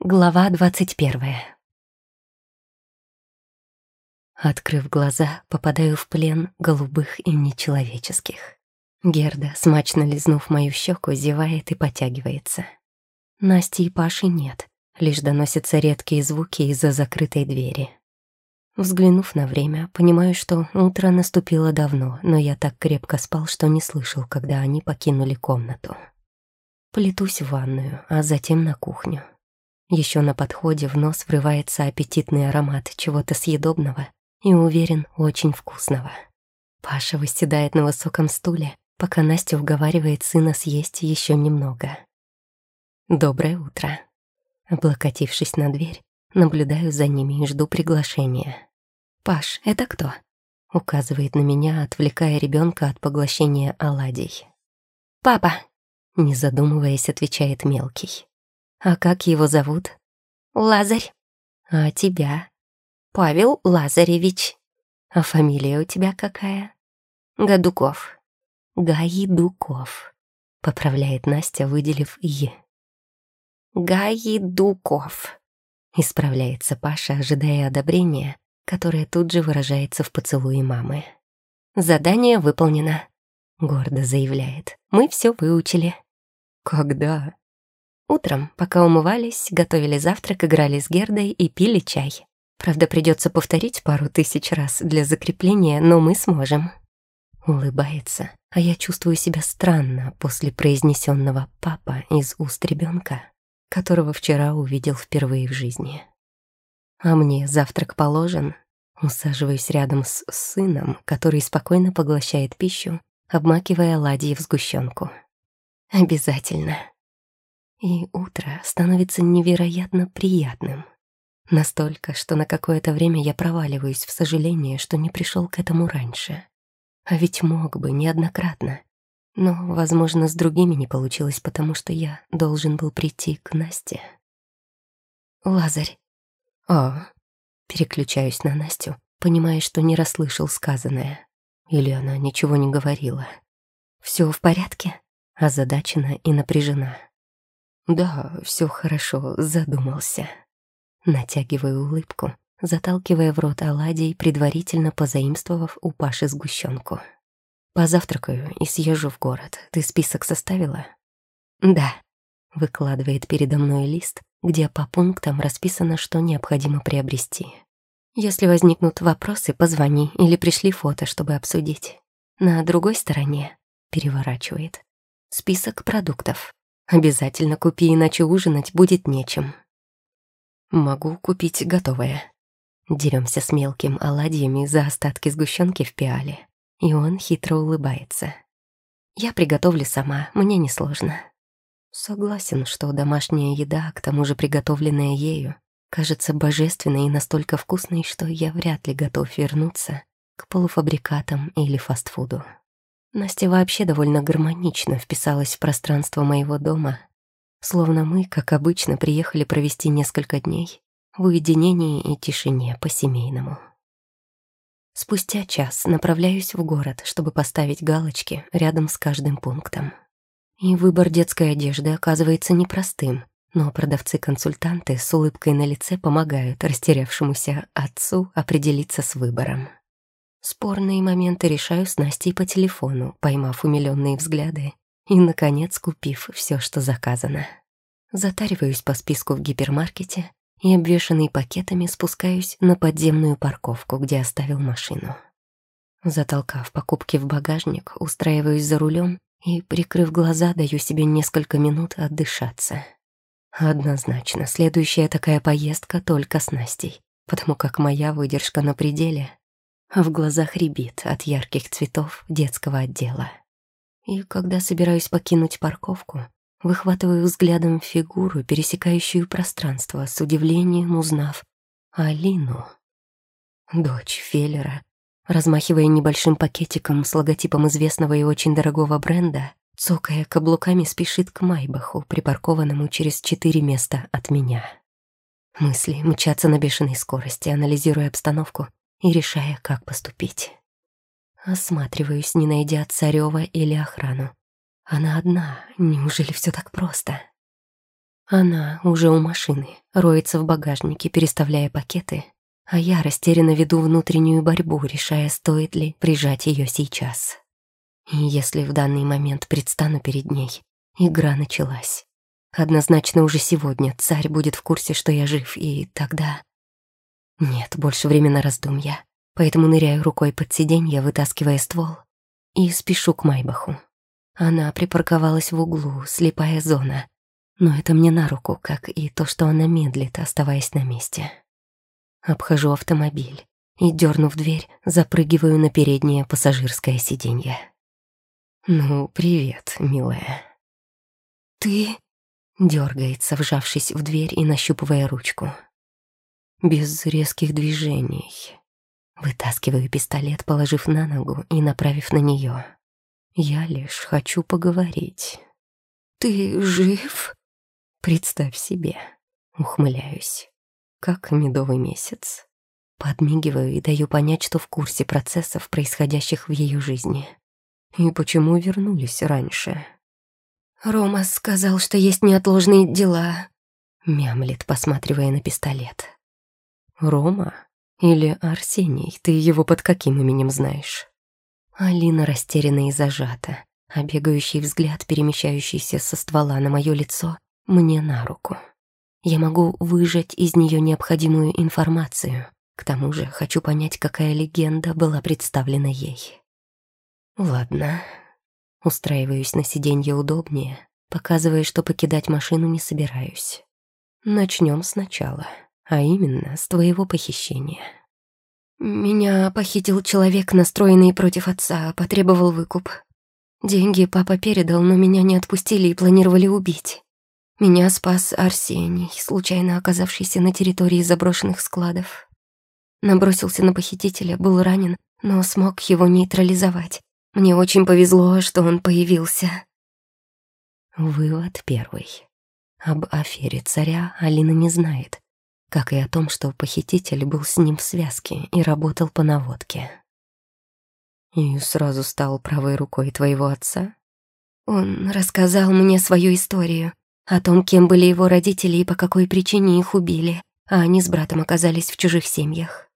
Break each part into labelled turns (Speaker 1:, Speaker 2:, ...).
Speaker 1: Глава двадцать первая. Открыв глаза, попадаю в плен голубых и нечеловеческих. Герда, смачно лизнув мою щеку, зевает и потягивается. Насти и Паши нет, лишь доносятся редкие звуки из-за закрытой двери. Взглянув на время, понимаю, что утро наступило давно, но я так крепко спал, что не слышал, когда они покинули комнату. Плетусь в ванную, а затем на кухню. Еще на подходе в нос врывается аппетитный аромат чего-то съедобного и, уверен, очень вкусного. Паша восседает на высоком стуле, пока Настя уговаривает сына съесть еще немного. «Доброе утро». Облокотившись на дверь, наблюдаю за ними и жду приглашения. «Паш, это кто?» — указывает на меня, отвлекая ребенка от поглощения оладий. «Папа!» — не задумываясь, отвечает мелкий. А как его зовут? Лазарь. А тебя? Павел Лазаревич. А фамилия у тебя какая? Гадуков. Гаидуков. Поправляет Настя, выделив «е». Гаидуков. Исправляется Паша, ожидая одобрения, которое тут же выражается в поцелуе мамы. «Задание выполнено», — гордо заявляет. «Мы все выучили». «Когда?» Утром, пока умывались, готовили завтрак, играли с Гердой и пили чай. Правда, придется повторить пару тысяч раз для закрепления, но мы сможем. Улыбается, а я чувствую себя странно после произнесенного «папа» из уст ребенка, которого вчера увидел впервые в жизни. А мне завтрак положен. Усаживаюсь рядом с сыном, который спокойно поглощает пищу, обмакивая оладьи в сгущенку. Обязательно и утро становится невероятно приятным. Настолько, что на какое-то время я проваливаюсь в сожаление, что не пришел к этому раньше. А ведь мог бы неоднократно. Но, возможно, с другими не получилось, потому что я должен был прийти к Насте. «Лазарь». «А?» Переключаюсь на Настю, понимая, что не расслышал сказанное. Или она ничего не говорила. Все в порядке?» Озадачена и напряжена. Да, все хорошо, задумался. Натягиваю улыбку, заталкивая в рот оладий, предварительно позаимствовав у Паши сгущенку. Позавтракаю и съезжу в город. Ты список составила? Да. Выкладывает передо мной лист, где по пунктам расписано, что необходимо приобрести. Если возникнут вопросы, позвони или пришли фото, чтобы обсудить. На другой стороне переворачивает список продуктов. Обязательно купи, иначе ужинать будет нечем. Могу купить готовое. Деремся с мелким оладьями за остатки сгущенки в пиале. И он хитро улыбается. Я приготовлю сама, мне несложно. Согласен, что домашняя еда, к тому же приготовленная ею, кажется божественной и настолько вкусной, что я вряд ли готов вернуться к полуфабрикатам или фастфуду. Настя вообще довольно гармонично вписалась в пространство моего дома, словно мы, как обычно, приехали провести несколько дней в уединении и тишине по-семейному. Спустя час направляюсь в город, чтобы поставить галочки рядом с каждым пунктом. И выбор детской одежды оказывается непростым, но продавцы-консультанты с улыбкой на лице помогают растерявшемуся отцу определиться с выбором. Спорные моменты решаю с Настей по телефону, поймав умилённые взгляды и, наконец, купив все, что заказано. Затариваюсь по списку в гипермаркете и, обвешанный пакетами, спускаюсь на подземную парковку, где оставил машину. Затолкав покупки в багажник, устраиваюсь за рулем и, прикрыв глаза, даю себе несколько минут отдышаться. Однозначно, следующая такая поездка только с Настей, потому как моя выдержка на пределе, а в глазах рябит от ярких цветов детского отдела. И когда собираюсь покинуть парковку, выхватываю взглядом фигуру, пересекающую пространство, с удивлением узнав Алину. Дочь Феллера, размахивая небольшим пакетиком с логотипом известного и очень дорогого бренда, цокая каблуками спешит к Майбаху, припаркованному через четыре места от меня. Мысли мчатся на бешеной скорости, анализируя обстановку и решая, как поступить. Осматриваюсь, не найдя Царева или охрану. Она одна, неужели все так просто? Она уже у машины, роется в багажнике, переставляя пакеты, а я растерянно веду внутреннюю борьбу, решая, стоит ли прижать ее сейчас. И если в данный момент предстану перед ней, игра началась. Однозначно уже сегодня царь будет в курсе, что я жив, и тогда... Нет, больше времени раздумья, поэтому ныряю рукой под сиденье, вытаскивая ствол, и спешу к Майбаху. Она припарковалась в углу, слепая зона, но это мне на руку, как и то, что она медлит, оставаясь на месте. Обхожу автомобиль и, дернув дверь, запрыгиваю на переднее пассажирское сиденье. «Ну, привет, милая». «Ты...» — дергается, вжавшись в дверь и нащупывая ручку. Без резких движений. Вытаскиваю пистолет, положив на ногу и направив на нее. Я лишь хочу поговорить. «Ты жив?» Представь себе. Ухмыляюсь. Как медовый месяц. Подмигиваю и даю понять, что в курсе процессов, происходящих в ее жизни. И почему вернулись раньше. «Рома сказал, что есть неотложные дела», — мямлит, посматривая на пистолет. «Рома? Или Арсений? Ты его под каким именем знаешь?» Алина растеряна и зажата, а бегающий взгляд, перемещающийся со ствола на мое лицо, мне на руку. Я могу выжать из нее необходимую информацию. К тому же хочу понять, какая легенда была представлена ей. Ладно. Устраиваюсь на сиденье удобнее, показывая, что покидать машину не собираюсь. Начнем сначала, а именно с твоего похищения. Меня похитил человек, настроенный против отца, потребовал выкуп. Деньги папа передал, но меня не отпустили и планировали убить. Меня спас Арсений, случайно оказавшийся на территории заброшенных складов. Набросился на похитителя, был ранен, но смог его нейтрализовать. Мне очень повезло, что он появился. Вывод первый. Об афере царя Алина не знает, как и о том, что похититель был с ним в связке и работал по наводке. И сразу стал правой рукой твоего отца? Он рассказал мне свою историю, о том, кем были его родители и по какой причине их убили, а они с братом оказались в чужих семьях.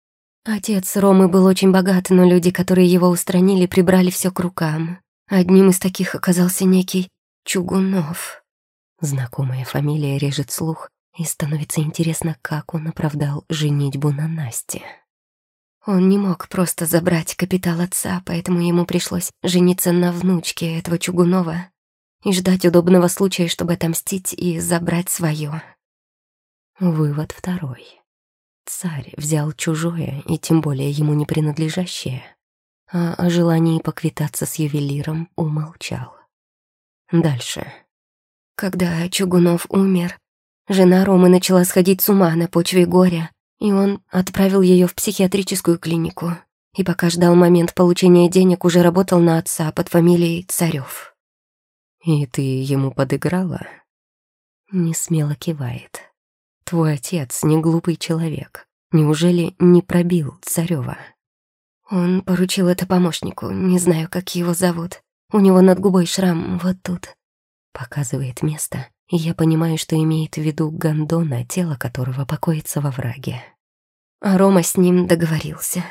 Speaker 1: Отец Ромы был очень богат, но люди, которые его устранили, прибрали все к рукам. Одним из таких оказался некий Чугунов. Знакомая фамилия режет слух, и становится интересно, как он оправдал женитьбу на Насте. Он не мог просто забрать капитал отца, поэтому ему пришлось жениться на внучке этого Чугунова и ждать удобного случая, чтобы отомстить и забрать свое. Вывод второй. Царь взял чужое и тем более ему не принадлежащее, а о желании поквитаться с ювелиром умолчал. Дальше. Когда Чугунов умер, жена Ромы начала сходить с ума на почве горя, и он отправил ее в психиатрическую клинику. И пока ждал момент получения денег, уже работал на отца под фамилией Царев. «И ты ему подыграла?» Не смело кивает. «Твой отец не глупый человек. Неужели не пробил Царёва?» «Он поручил это помощнику, не знаю, как его зовут. У него над губой шрам вот тут». Показывает место, и я понимаю, что имеет в виду гондона, тело которого покоится во враге. А Рома с ним договорился.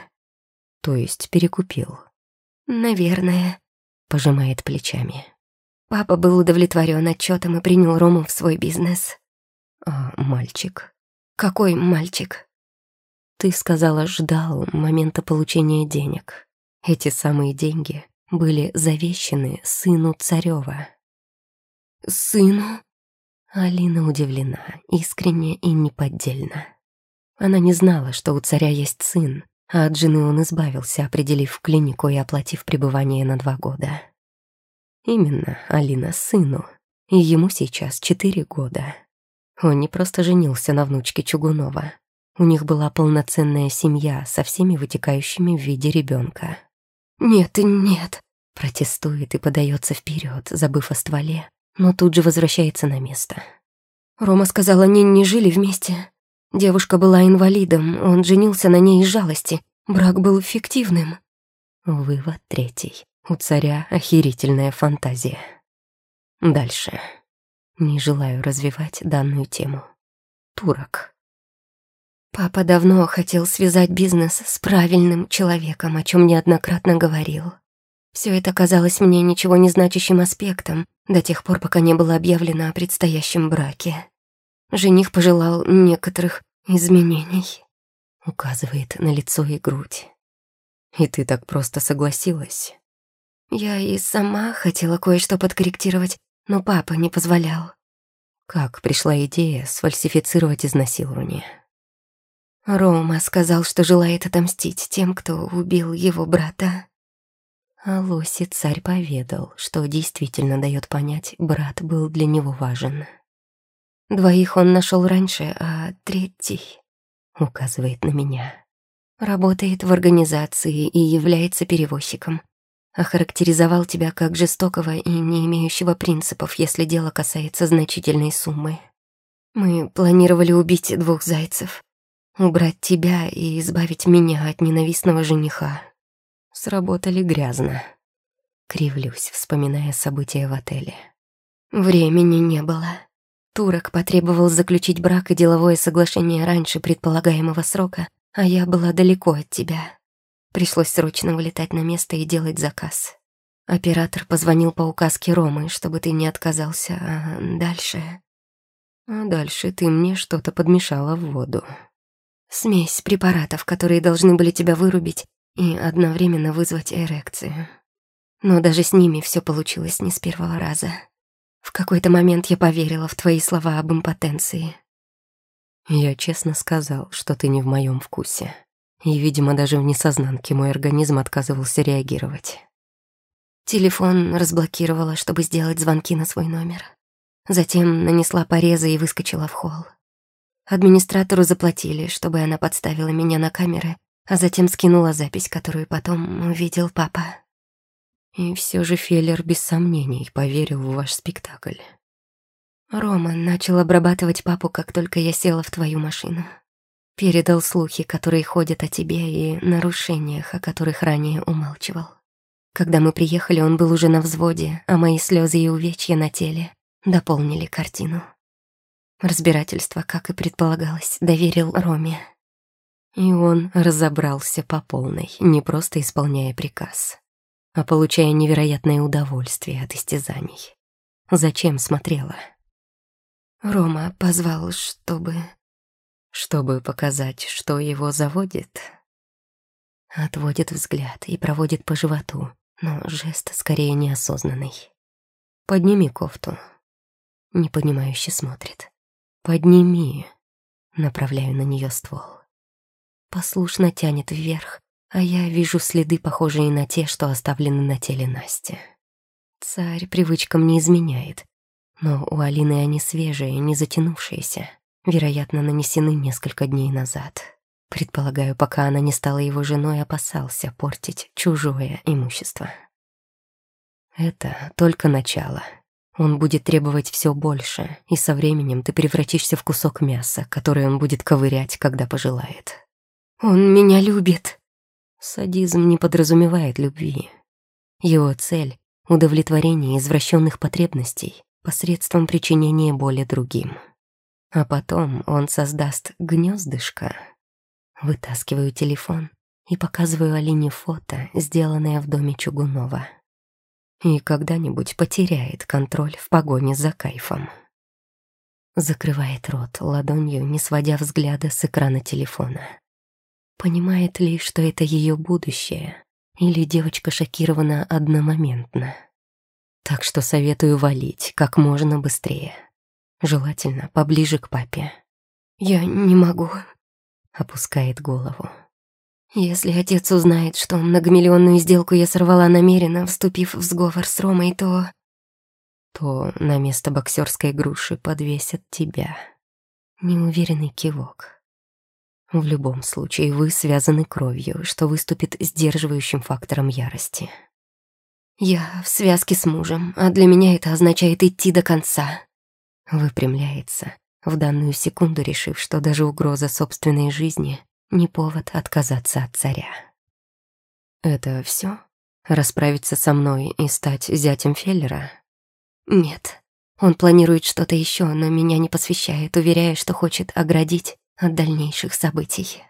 Speaker 1: То есть перекупил. «Наверное», — пожимает плечами. Папа был удовлетворен отчетом и принял Рому в свой бизнес. А мальчик? Какой мальчик? Ты сказала, ждал момента получения денег. Эти самые деньги были завещены сыну Царева. Сыну? Алина удивлена, искренне и неподдельно. Она не знала, что у царя есть сын, а от жены он избавился, определив клинику и оплатив пребывание на два года. Именно, Алина, сыну. И ему сейчас четыре года. Он не просто женился на внучке Чугунова. У них была полноценная семья со всеми вытекающими в виде ребенка. «Нет, нет», — протестует и подается вперед, забыв о стволе, но тут же возвращается на место. Рома сказала, они не жили вместе. Девушка была инвалидом, он женился на ней из жалости. Брак был фиктивным. Вывод третий. У царя охерительная фантазия. Дальше. Не желаю развивать данную тему. Турок. Папа давно хотел связать бизнес с правильным человеком, о чем неоднократно говорил. Все это казалось мне ничего не значащим аспектом до тех пор, пока не было объявлено о предстоящем браке. Жених пожелал некоторых изменений. Указывает на лицо и грудь. И ты так просто согласилась? Я и сама хотела кое-что подкорректировать, но папа не позволял. Как пришла идея сфальсифицировать изнасилование? Рома сказал, что желает отомстить тем, кто убил его брата. А Лоси царь поведал, что действительно дает понять, брат был для него важен. Двоих он нашел раньше, а третий указывает на меня. Работает в организации и является перевозчиком. Охарактеризовал тебя как жестокого и не имеющего принципов, если дело касается значительной суммы. Мы планировали убить двух зайцев, убрать тебя и избавить меня от ненавистного жениха. Сработали грязно. Кривлюсь, вспоминая события в отеле. Времени не было. Турок потребовал заключить брак и деловое соглашение раньше предполагаемого срока, а я была далеко от тебя. Пришлось срочно вылетать на место и делать заказ. Оператор позвонил по указке Ромы, чтобы ты не отказался, а дальше... А дальше ты мне что-то подмешала в воду. Смесь препаратов, которые должны были тебя вырубить, и одновременно вызвать эрекцию. Но даже с ними все получилось не с первого раза. В какой-то момент я поверила в твои слова об импотенции. Я честно сказал, что ты не в моем вкусе. И, видимо, даже в несознанке мой организм отказывался реагировать. Телефон разблокировала, чтобы сделать звонки на свой номер. Затем нанесла порезы и выскочила в холл. Администратору заплатили, чтобы она подставила меня на камеры а затем скинула запись, которую потом увидел папа. И все же Феллер без сомнений поверил в ваш спектакль. Рома начал обрабатывать папу, как только я села в твою машину. Передал слухи, которые ходят о тебе, и нарушениях, о которых ранее умалчивал. Когда мы приехали, он был уже на взводе, а мои слезы и увечья на теле дополнили картину. Разбирательство, как и предполагалось, доверил Роме. И он разобрался по полной, не просто исполняя приказ, а получая невероятное удовольствие от истязаний. Зачем смотрела? Рома позвал, чтобы... Чтобы показать, что его заводит. Отводит взгляд и проводит по животу, но жест скорее неосознанный. «Подними кофту». Непонимающе смотрит. «Подними». Направляю на нее ствол послушно тянет вверх, а я вижу следы, похожие на те, что оставлены на теле Насти. Царь привычкам не изменяет, но у Алины они свежие, не затянувшиеся, вероятно, нанесены несколько дней назад. Предполагаю, пока она не стала его женой, опасался портить чужое имущество. Это только начало. Он будет требовать все больше, и со временем ты превратишься в кусок мяса, который он будет ковырять, когда пожелает. Он меня любит. Садизм не подразумевает любви. Его цель — удовлетворение извращенных потребностей посредством причинения боли другим. А потом он создаст гнездышко. Вытаскиваю телефон и показываю Алине фото, сделанное в доме Чугунова. И когда-нибудь потеряет контроль в погоне за кайфом. Закрывает рот ладонью, не сводя взгляда с экрана телефона. Понимает ли, что это ее будущее? Или девочка шокирована одномоментно? Так что советую валить как можно быстрее. Желательно поближе к папе. «Я не могу», — опускает голову. «Если отец узнает, что многомиллионную сделку я сорвала намеренно, вступив в сговор с Ромой, то...» «То на место боксерской груши подвесят тебя». Неуверенный кивок. В любом случае, вы связаны кровью, что выступит сдерживающим фактором ярости. Я в связке с мужем, а для меня это означает идти до конца. Выпрямляется, в данную секунду решив, что даже угроза собственной жизни не повод отказаться от царя. Это все? Расправиться со мной и стать зятем Феллера? Нет. Он планирует что-то еще, но меня не посвящает, уверяя, что хочет оградить от дальнейших событий.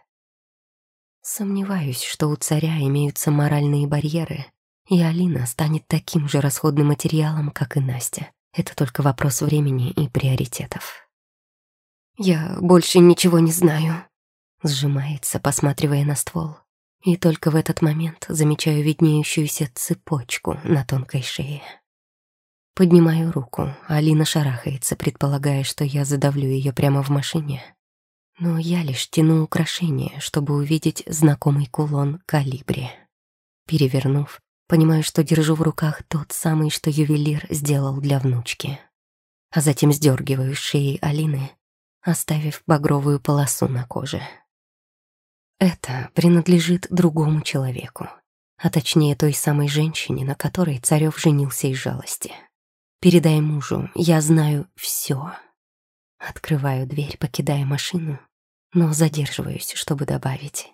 Speaker 1: Сомневаюсь, что у царя имеются моральные барьеры, и Алина станет таким же расходным материалом, как и Настя. Это только вопрос времени и приоритетов. «Я больше ничего не знаю», — сжимается, посматривая на ствол. И только в этот момент замечаю виднеющуюся цепочку на тонкой шее. Поднимаю руку, Алина шарахается, предполагая, что я задавлю ее прямо в машине. Но я лишь тяну украшение, чтобы увидеть знакомый кулон калибри. Перевернув, понимаю, что держу в руках тот самый, что ювелир сделал для внучки. А затем сдергиваю шеи Алины, оставив багровую полосу на коже. Это принадлежит другому человеку, а точнее той самой женщине, на которой Царев женился из жалости. Передай мужу, я знаю все. Открываю дверь, покидая машину, но задерживаюсь, чтобы добавить.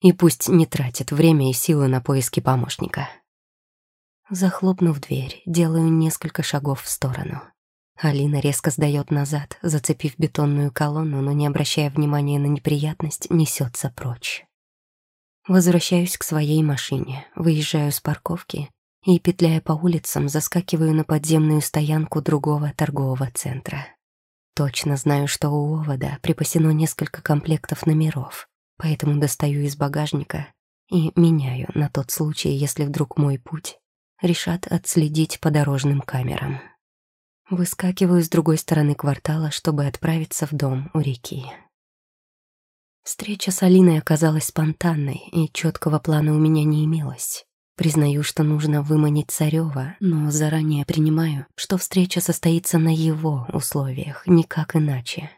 Speaker 1: И пусть не тратит время и силы на поиски помощника. Захлопнув дверь, делаю несколько шагов в сторону. Алина резко сдает назад, зацепив бетонную колонну, но не обращая внимания на неприятность, несется прочь. Возвращаюсь к своей машине, выезжаю с парковки и, петляя по улицам, заскакиваю на подземную стоянку другого торгового центра. Точно знаю, что у овода припасено несколько комплектов номеров, поэтому достаю из багажника и меняю на тот случай, если вдруг мой путь решат отследить по дорожным камерам. Выскакиваю с другой стороны квартала, чтобы отправиться в дом у реки. Встреча с Алиной оказалась спонтанной, и четкого плана у меня не имелось. Признаю, что нужно выманить Царева, но заранее принимаю, что встреча состоится на его условиях, никак иначе.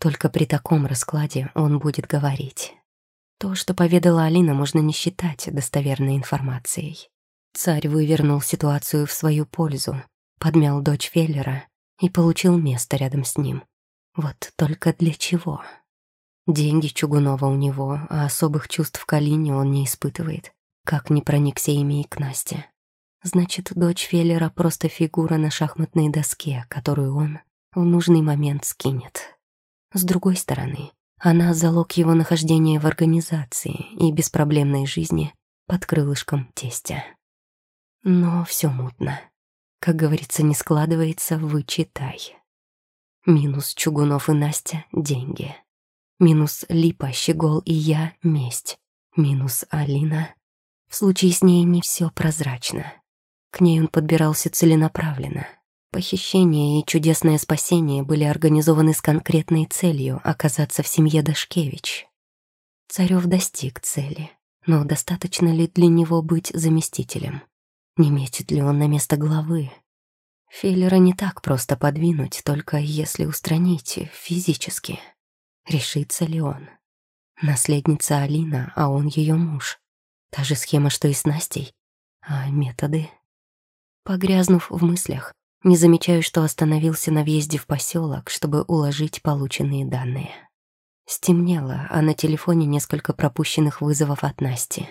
Speaker 1: Только при таком раскладе он будет говорить. То, что поведала Алина, можно не считать достоверной информацией. Царь вывернул ситуацию в свою пользу, подмял дочь Феллера и получил место рядом с ним. Вот только для чего? Деньги Чугунова у него, а особых чувств к Алине он не испытывает. Как не проникся ими и к Насте. Значит, дочь Феллера просто фигура на шахматной доске, которую он в нужный момент скинет. С другой стороны, она залог его нахождения в организации и беспроблемной жизни под крылышком тестя. Но все мутно. Как говорится, не складывается, вычитай. Минус Чугунов и Настя — деньги. Минус Липа, Щегол и я — месть. Минус Алина в случае с ней не все прозрачно. К ней он подбирался целенаправленно. Похищение и чудесное спасение были организованы с конкретной целью оказаться в семье Дашкевич. Царев достиг цели, но достаточно ли для него быть заместителем? Не метит ли он на место главы? Филлера не так просто подвинуть, только если устранить физически. Решится ли он? Наследница Алина, а он ее муж. Та же схема, что и с Настей. А методы? Погрязнув в мыслях, не замечаю, что остановился на въезде в поселок, чтобы уложить полученные данные. Стемнело, а на телефоне несколько пропущенных вызовов от Насти.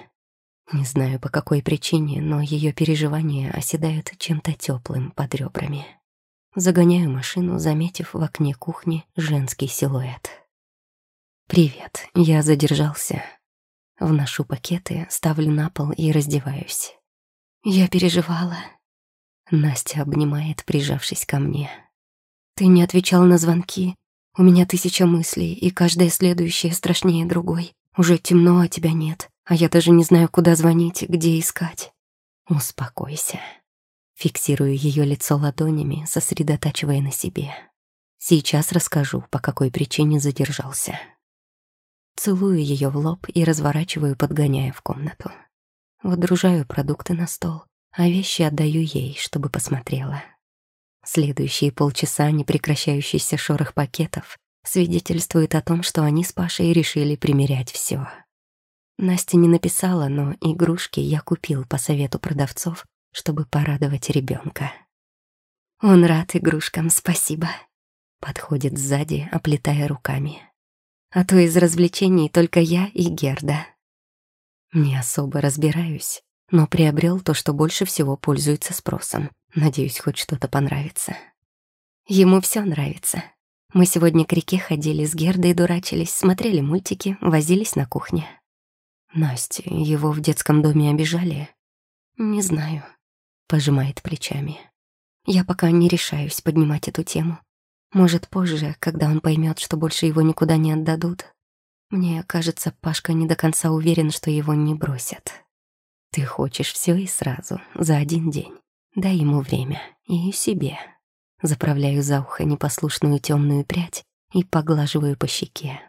Speaker 1: Не знаю, по какой причине, но ее переживания оседают чем-то теплым под ребрами. Загоняю машину, заметив в окне кухни женский силуэт. «Привет, я задержался. Вношу пакеты, ставлю на пол и раздеваюсь. Я переживала. Настя обнимает, прижавшись ко мне. Ты не отвечал на звонки. У меня тысяча мыслей, и каждая следующая страшнее другой. Уже темно, а тебя нет. А я даже не знаю, куда звонить, где искать. Успокойся. Фиксирую ее лицо ладонями, сосредотачивая на себе. Сейчас расскажу, по какой причине задержался. Целую ее в лоб и разворачиваю, подгоняя в комнату. Водружаю продукты на стол, а вещи отдаю ей, чтобы посмотрела. Следующие полчаса непрекращающийся шорох пакетов свидетельствует о том, что они с Пашей решили примерять все. Настя не написала, но игрушки я купил по совету продавцов, чтобы порадовать ребенка. Он рад игрушкам, спасибо. Подходит сзади, оплетая руками а то из развлечений только я и Герда. Не особо разбираюсь, но приобрел то, что больше всего пользуется спросом. Надеюсь, хоть что-то понравится. Ему все нравится. Мы сегодня к реке ходили, с Гердой дурачились, смотрели мультики, возились на кухне. Настя, его в детском доме обижали? Не знаю. Пожимает плечами. Я пока не решаюсь поднимать эту тему. Может, позже, когда он поймет, что больше его никуда не отдадут. Мне кажется, Пашка не до конца уверен, что его не бросят. Ты хочешь все и сразу, за один день. Дай ему время. И себе. Заправляю за ухо непослушную темную прядь и поглаживаю по щеке.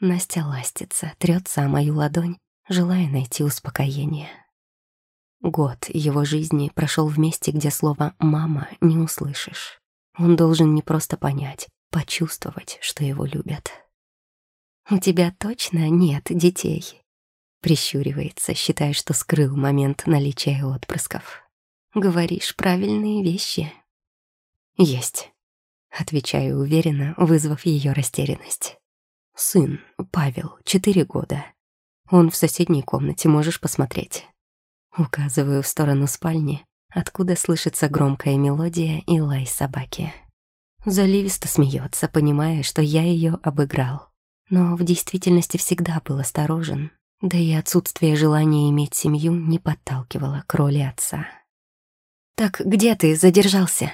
Speaker 1: Настя ластится, трется о мою ладонь, желая найти успокоение. Год его жизни прошел в месте, где слово «мама» не услышишь. Он должен не просто понять, почувствовать, что его любят. «У тебя точно нет детей?» Прищуривается, считая, что скрыл момент наличия отпрысков. «Говоришь правильные вещи». «Есть», — отвечаю уверенно, вызвав ее растерянность. «Сын, Павел, четыре года. Он в соседней комнате, можешь посмотреть». Указываю в сторону спальни, откуда слышится громкая мелодия и лай собаки. Заливисто смеется, понимая, что я ее обыграл. Но в действительности всегда был осторожен, да и отсутствие желания иметь семью не подталкивало к роли отца. «Так где ты задержался?»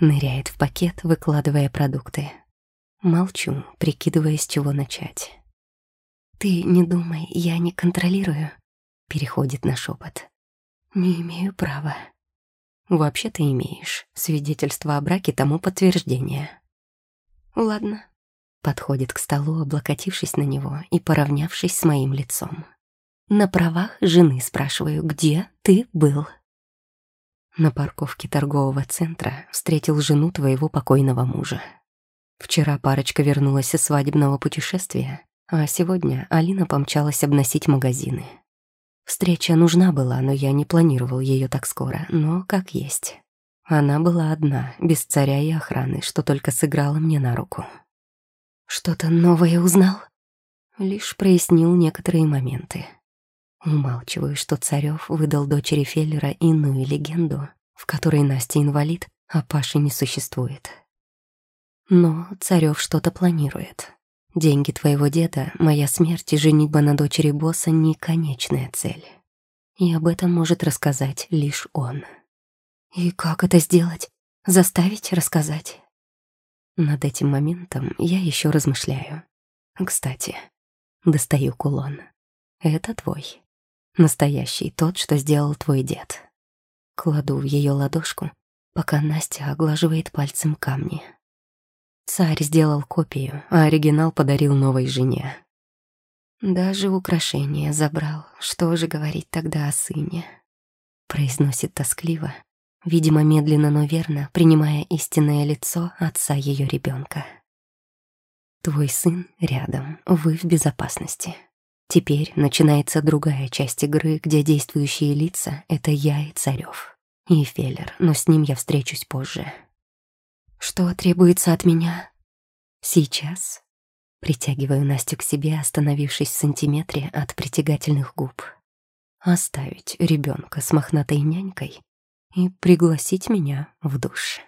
Speaker 1: Ныряет в пакет, выкладывая продукты. Молчу, прикидывая, с чего начать. «Ты не думай, я не контролирую», — переходит на шепот. «Не имею права». «Вообще-то имеешь. Свидетельство о браке тому подтверждение». «Ладно». Подходит к столу, облокотившись на него и поравнявшись с моим лицом. На правах жены спрашиваю, где ты был? На парковке торгового центра встретил жену твоего покойного мужа. Вчера парочка вернулась из свадебного путешествия, а сегодня Алина помчалась обносить магазины. Встреча нужна была, но я не планировал ее так скоро, но как есть. Она была одна, без царя и охраны, что только сыграло мне на руку. Что-то новое узнал? Лишь прояснил некоторые моменты. Умалчиваю, что Царев выдал дочери Феллера иную легенду, в которой Настя инвалид, а Паши не существует. Но Царев что-то планирует. Деньги твоего деда, моя смерть и женитьба на дочери босса — не конечная цель. И об этом может рассказать лишь он. И как это сделать? Заставить рассказать? Над этим моментом я еще размышляю. Кстати, достаю кулон. Это твой. Настоящий, тот, что сделал твой дед. Кладу в ее ладошку, пока Настя оглаживает пальцем камни. Царь сделал копию, а оригинал подарил новой жене. Даже украшение забрал. Что же говорить тогда о сыне? Произносит тоскливо, видимо, медленно, но верно, принимая истинное лицо отца ее ребенка. Твой сын рядом, вы в безопасности. Теперь начинается другая часть игры, где действующие лица — это я и Царев. И Феллер, но с ним я встречусь позже. Что требуется от меня? Сейчас. Притягиваю Настю к себе, остановившись в сантиметре от притягательных губ. Оставить ребенка с мохнатой нянькой и пригласить меня в душ.